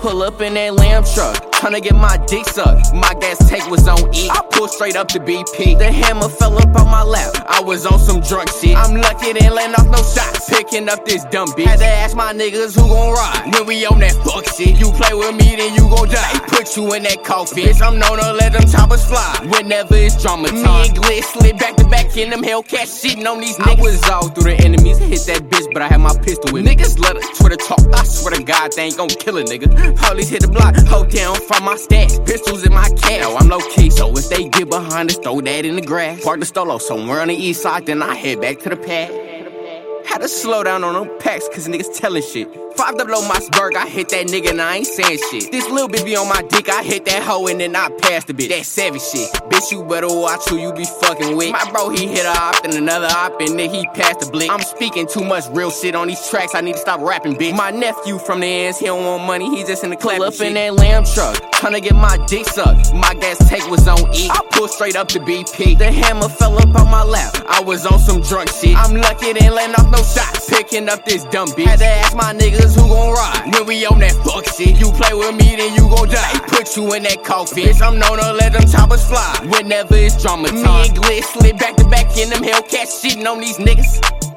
pull up in that lamb truck. Tryna get my dick sucked. My gas tank was on E. I pulled straight up to BP. The hammer fell up on my lap. I was on some drunk shit. I'm lucky didn't land off no shots. Picking up this dumb bitch. Had to ask my niggas who gon' ride. When we on that fuck shit. You play with me, then you gon' die. Put you in that coffin. Bitch, I'm known to let them choppers fly. Whenever it's drama time. Me and Glitz slid back to back in them Hellcats shitting on these niggas. I was all through the enemies. Hit that bitch, but I had my pistol with me. Niggas let a Twitter talk. I they ain't gon' kill a nigga. Police hit the block. Hold down from my stash. Pistols in my cat. Yo, I'm low key, so if they get behind us, throw that in the grass. Park the stolo somewhere on the east side, then I head back to the pad. To slow down on them packs, cause niggas telling shit. Five double my spurg, I hit that nigga and I ain't saying shit. This little bitch be on my dick, I hit that hoe and then I pass the bitch. That savage shit. Bitch, you better watch who you be fucking with. My bro, he hit a op and another op and then he passed the blick. I'm speaking too much real shit on these tracks, I need to stop rapping, bitch. My nephew from the ends, he don't want money, he just in the club up in that lamb truck. Tryna get my dick sucked. My gas tank was on E. I pulled straight up to BP. The hammer fell up on my lap. I was on some drunk shit. I'm lucky didn't land off no shots. Picking up this dumb bitch. Had to ask my niggas who gon' ride. When we on that fuck shit. You play with me, then you gon' die. Put you in that coffin. Bitch, I'm known to let them choppers fly. Whenever it's drama time. Me and Glitz slid back to back in them Hellcats shitting on these niggas.